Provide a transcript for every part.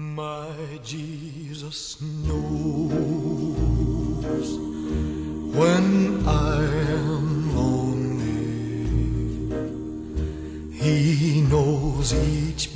My Jesus knows when I am lonely. He knows each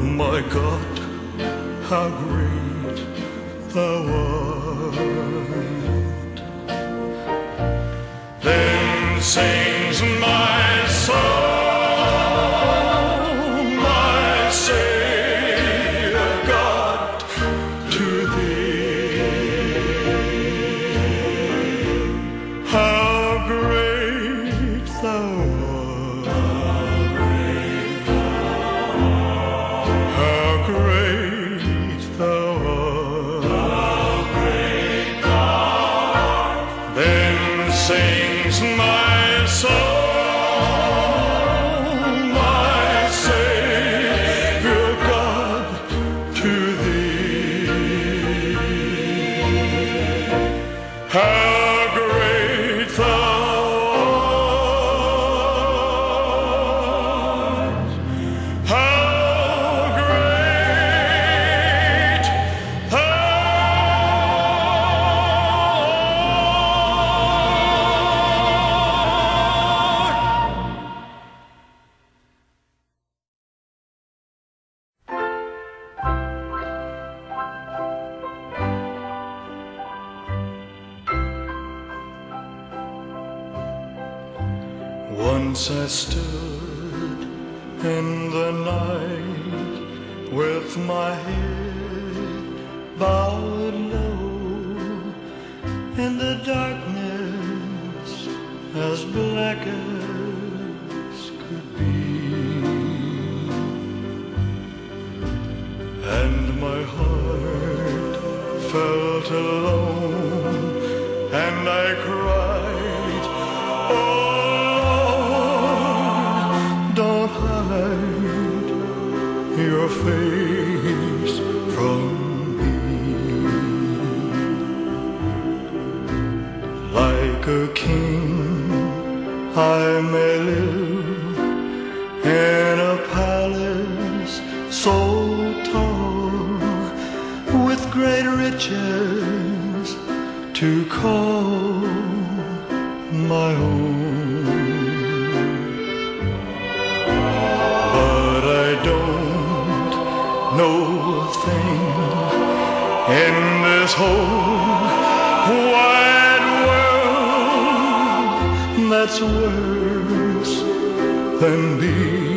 My God, how great thou art. Then sings my your face from me. Like a king, I may live in a palace so tall with great riches to call my own. whole wide world that's worse than being.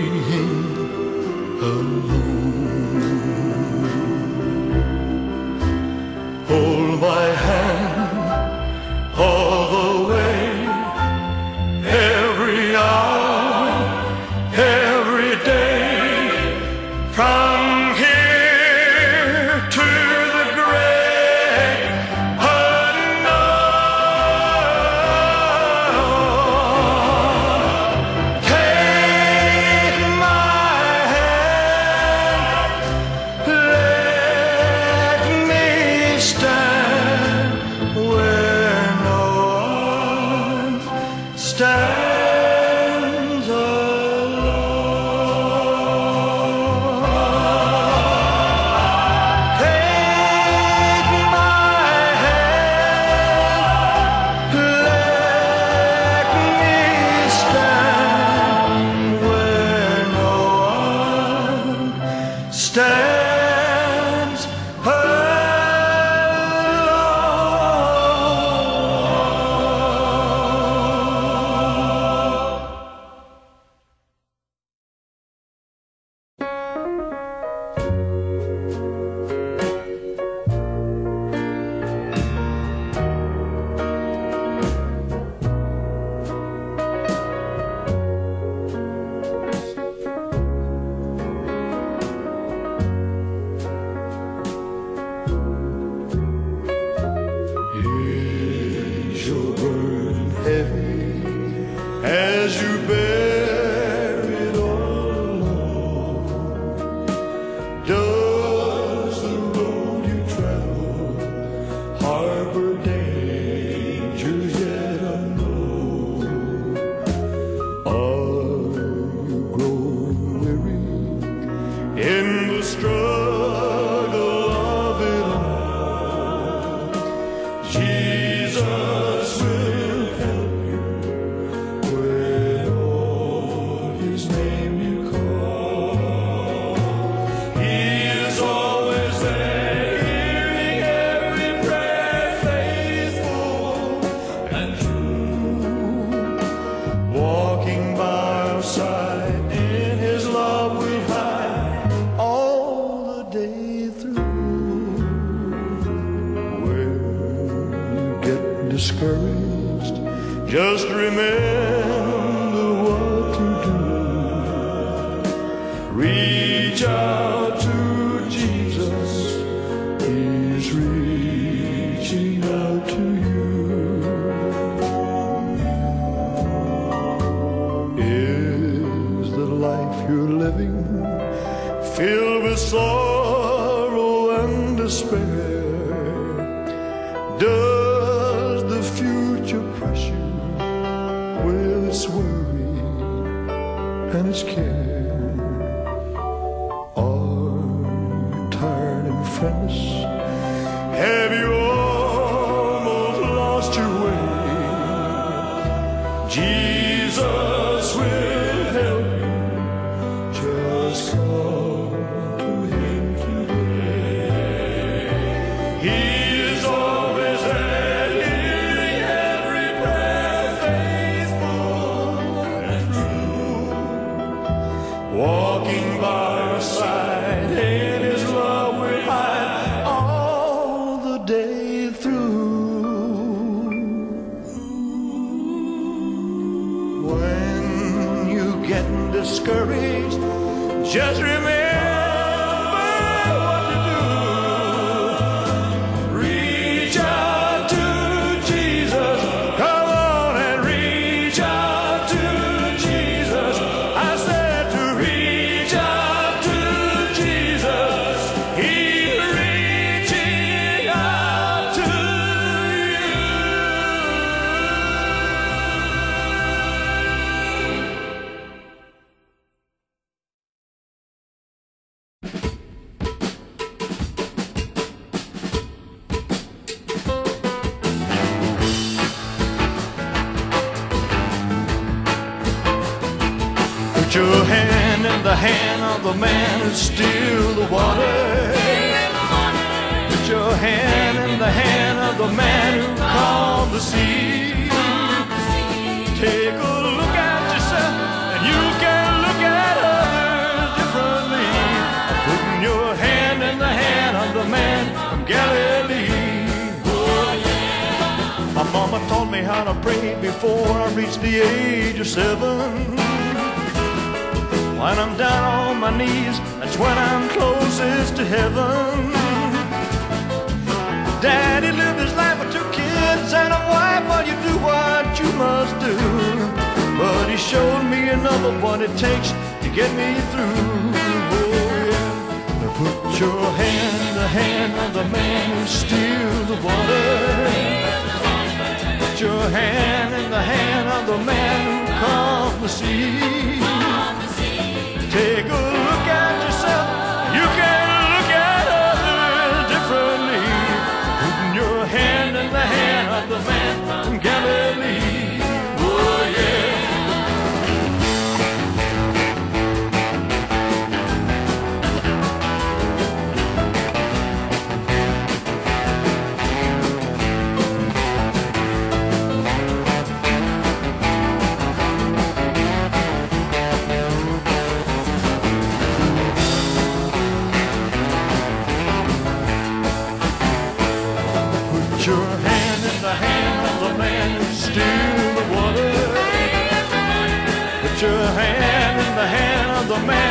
confess? Have you to heaven. Daddy lived his life with two kids and a wife. Well, you do what you must do. But he showed me another one it takes to get me through. Now put your hand, the hand on the man who steals the water. Put your hand in the hand of the man who calms the sea. Take a man.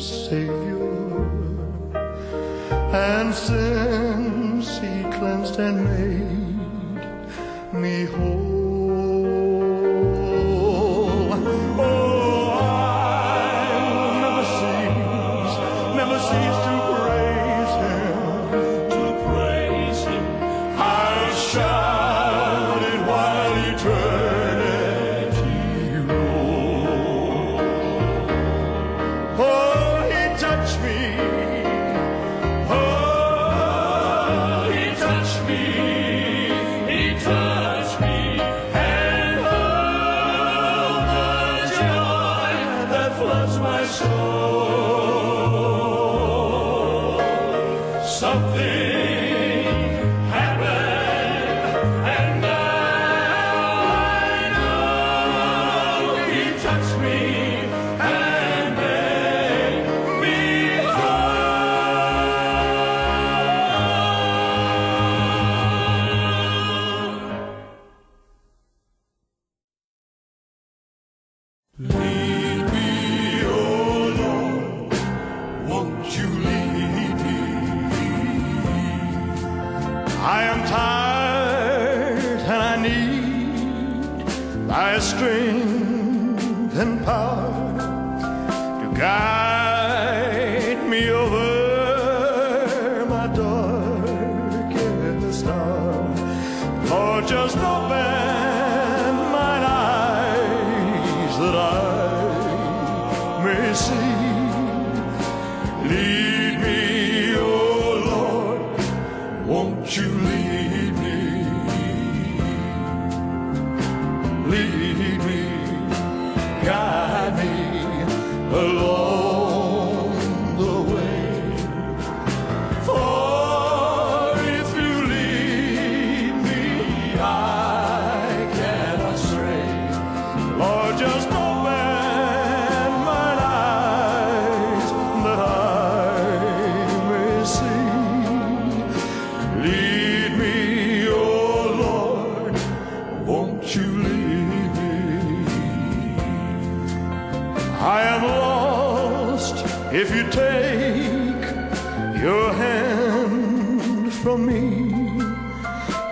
Savior. And since He cleansed and made me whole.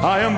I am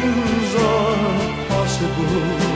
things are possible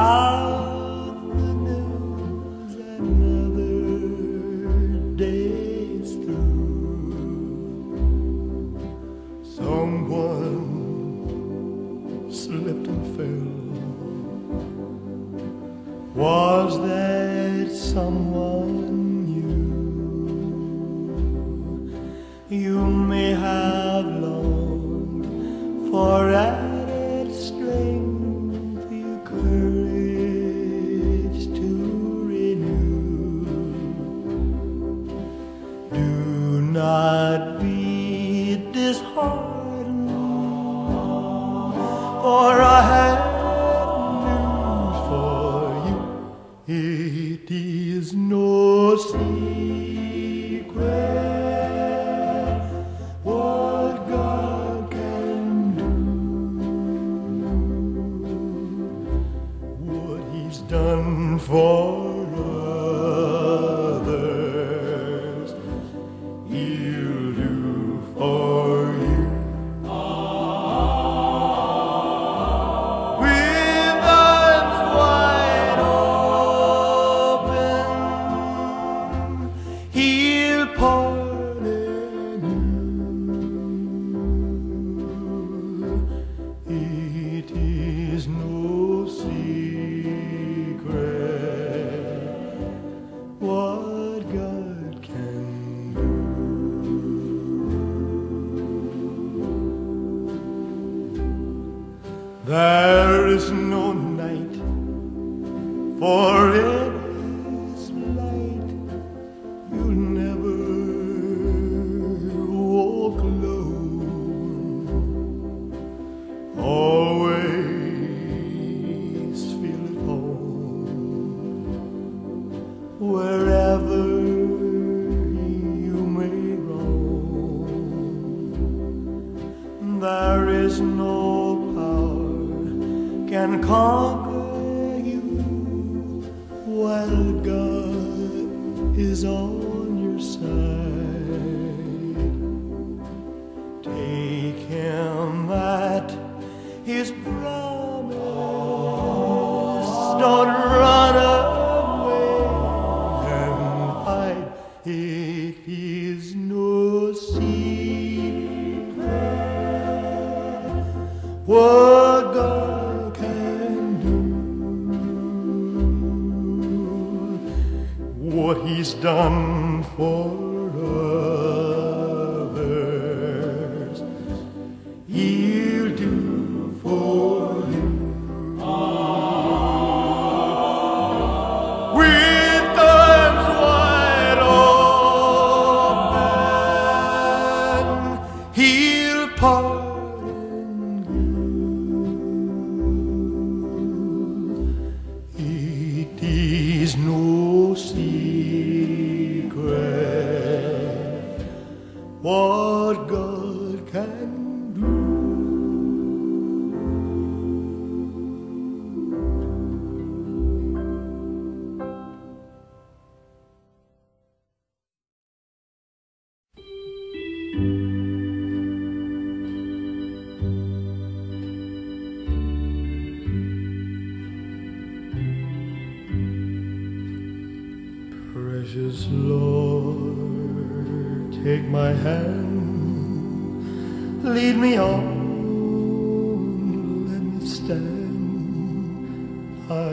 ring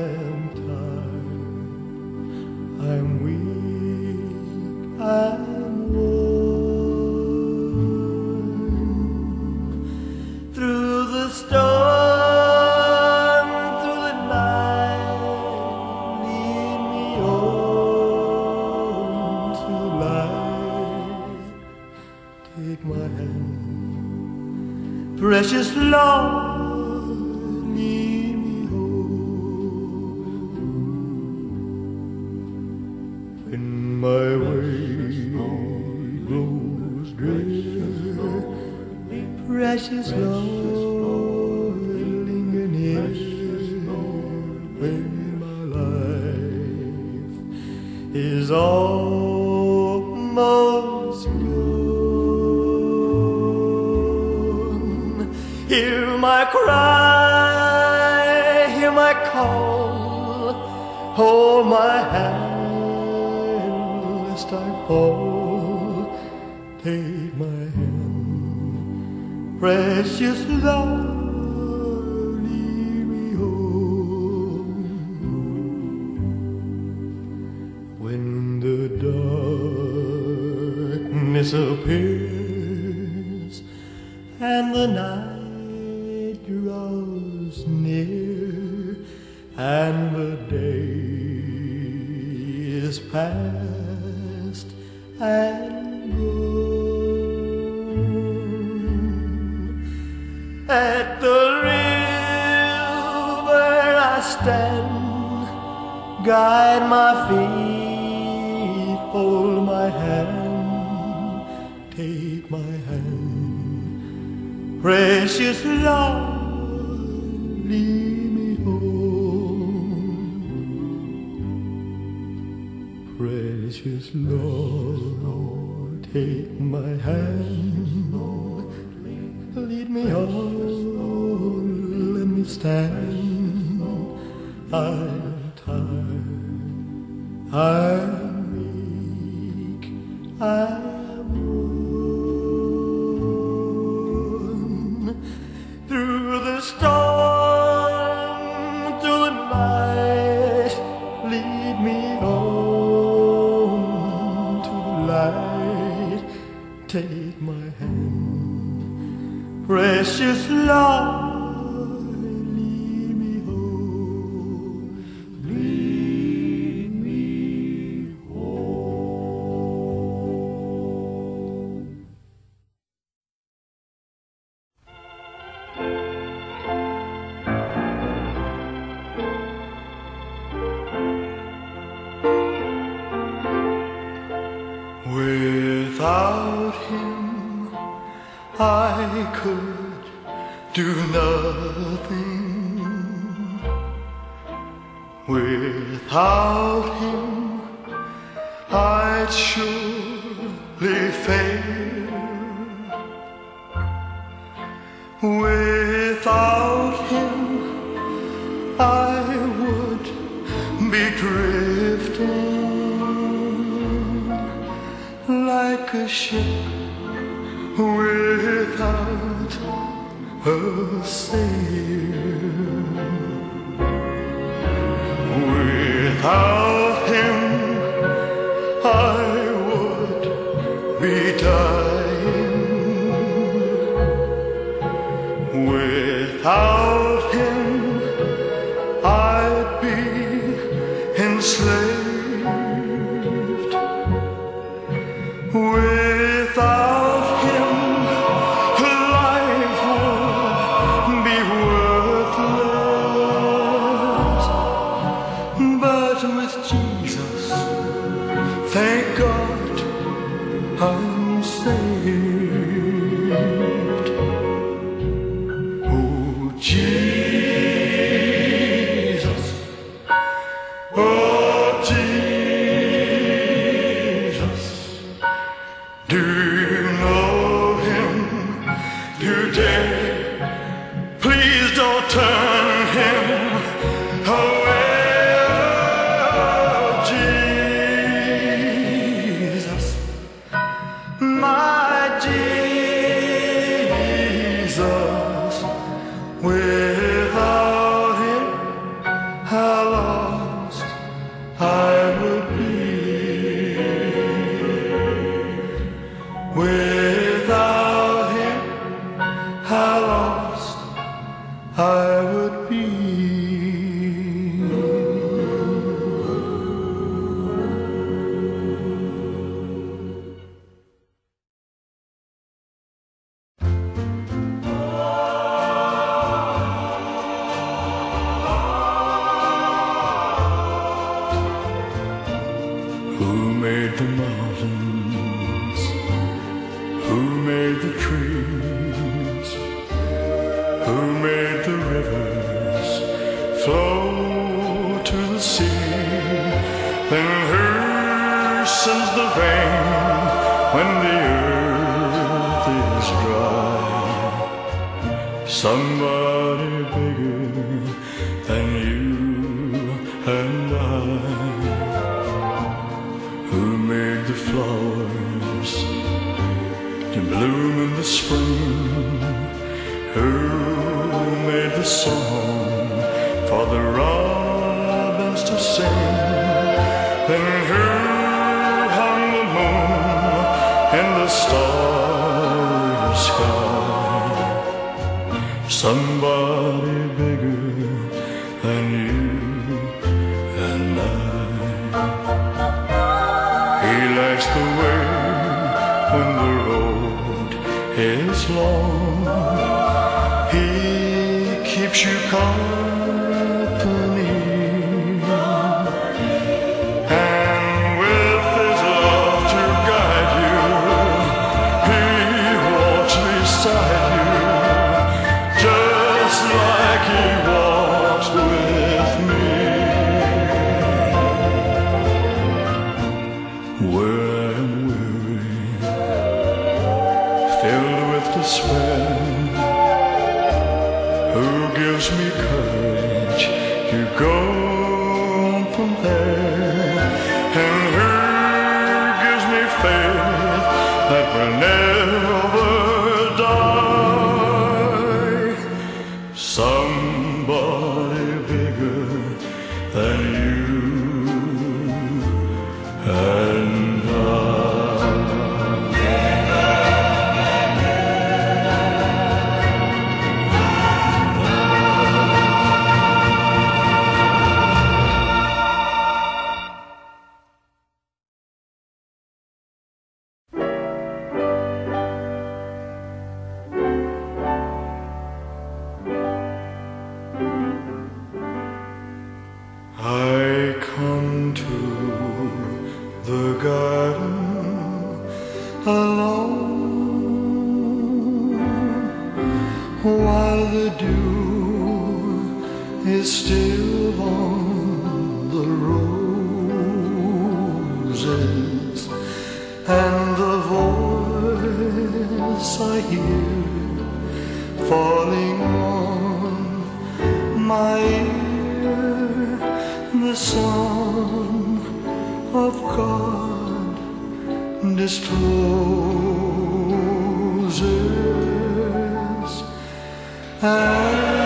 stand. Gracious Lord, take my hand, lead me on, let me stand. I'm tired, I'm slave. flowers to bloom in the spring. Who made the song for the robins to sing? And who hung the moon in the starry sky? Somebody I come to the garden alone while the dew is still on the roses and the voice I hear falling on my ear the Son of God disposes. And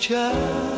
child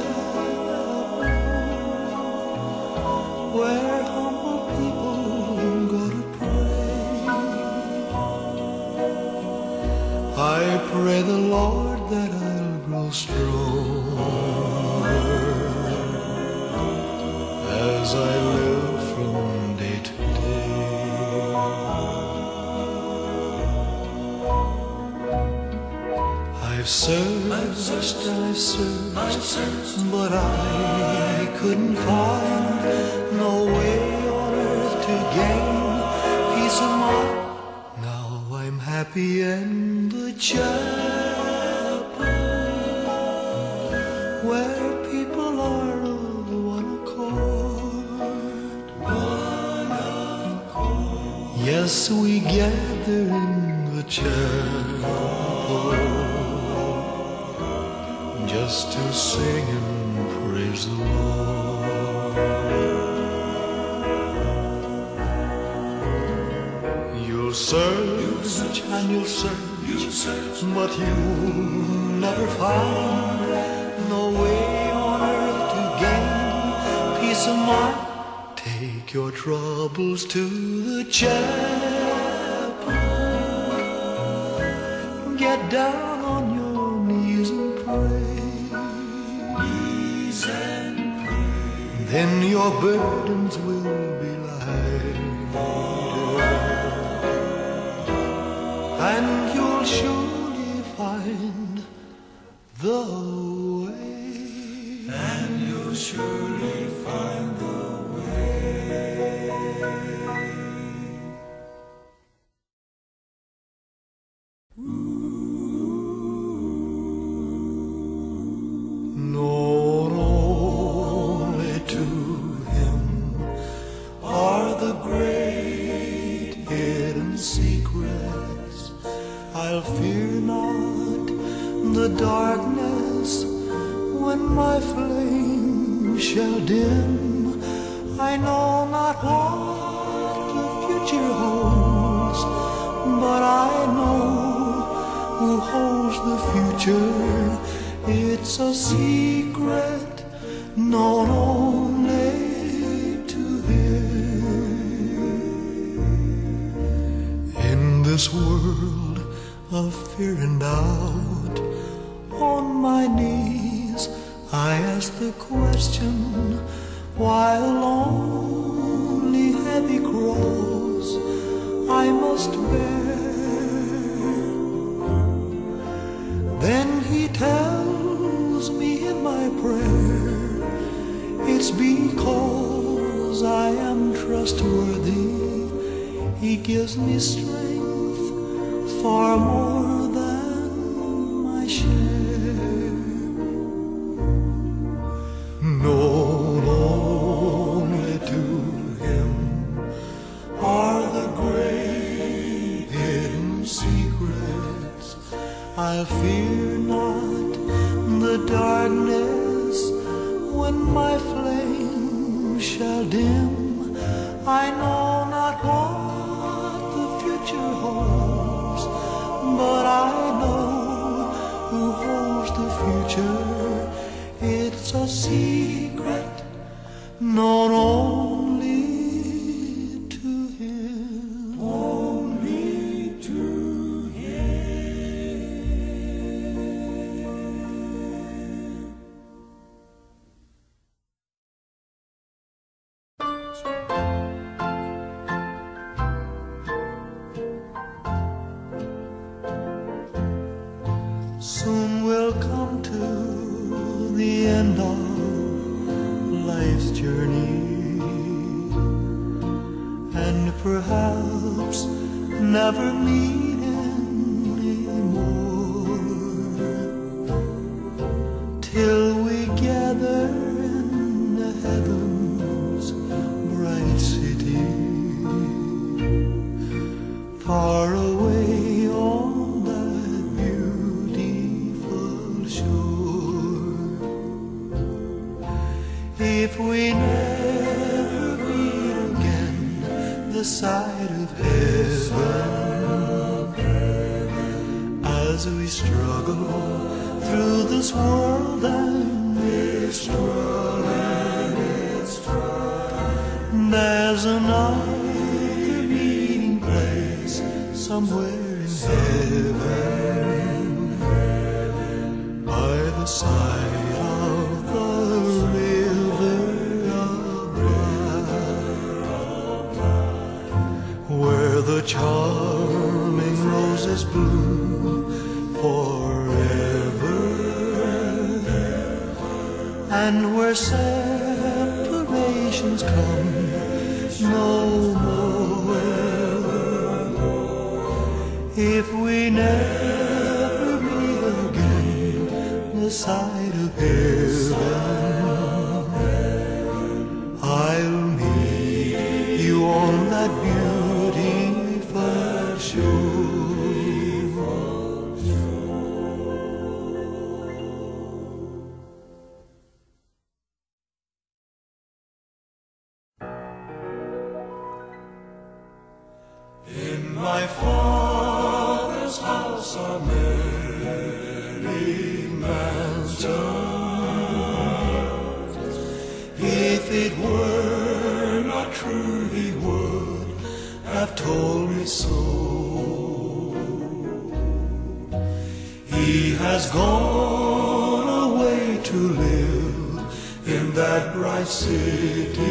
I've searched, I've searched, I've searched, I've searched, but I couldn't find no way on earth to gain peace of mind Now I'm happy in the chapel where people are of one accord. One accord. Yes, we gather in the chapel just to sing and praise the Lord. You'll search and you'll search, but you'll never find no way on earth to gain peace of mind. Take your troubles to the chapel. Get down Then your burdens will holds the future. It's a secret known only to Him. In this world of fear and doubt, on my knees I ask the question why a lonely, heavy cross I must bear. Gives me strength far more never meet somewhere in heaven by the side of the river of where the charming roses bloom forever and where separations come no if He has gone away to live in that bright city.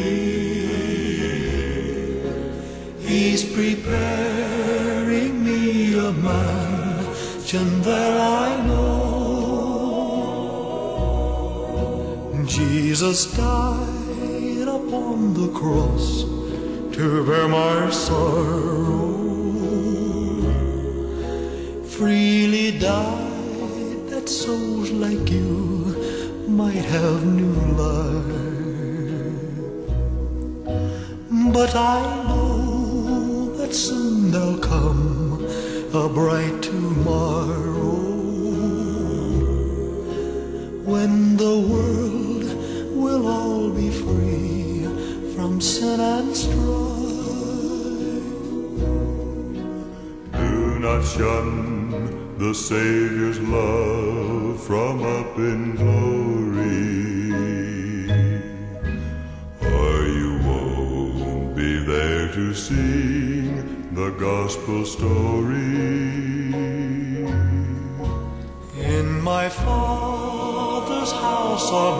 He's preparing me a mansion there I know. Jesus died upon the cross to bear my sorrow. Freely died that souls like you might have new life. But I know that soon there'll come a bright tomorrow when the world will all be free from sin and strife. Do not shun the Savior's love from up in glory. Or you won't be there to sing the gospel story. In my father's house are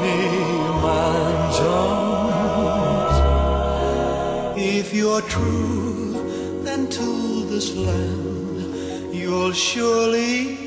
many mansions. If you're true, then to this land surely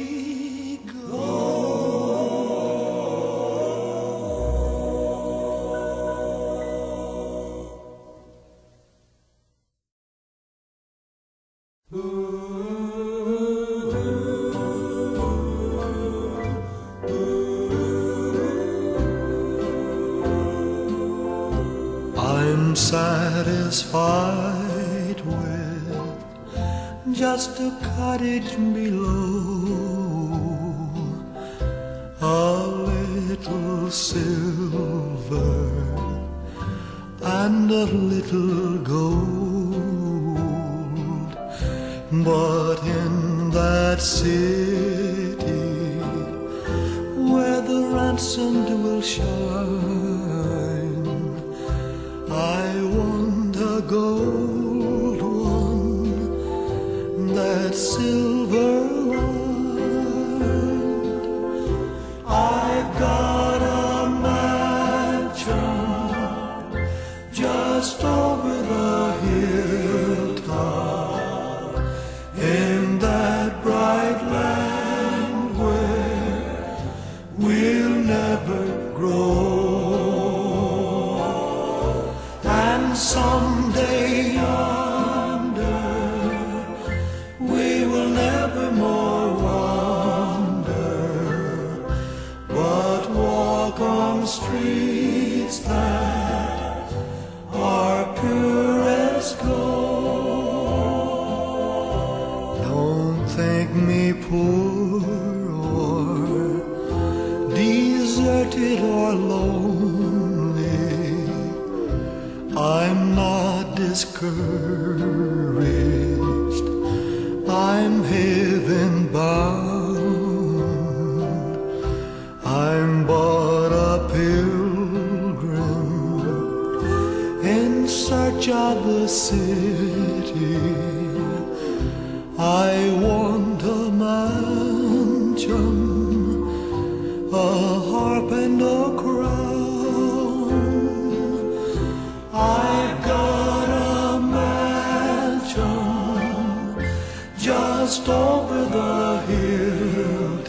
just a cottage below, a little silver and a little gold. But in that city where the ransomed will shine, I want a gold silver discouraged. I'm heaven bound. I'm but a pilgrim in search of the city. just over the hilltop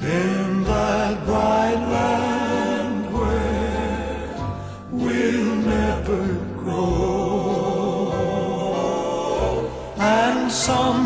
in that bright land where we'll never grow. And some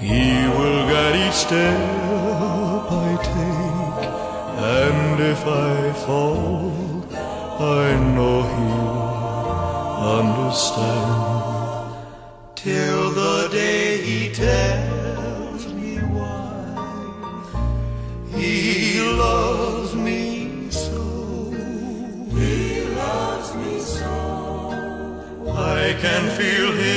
He will guide each step I take, and if I fall, I know He'll understand. Till the day He tells me why He loves me so. He loves me so. I can feel Him.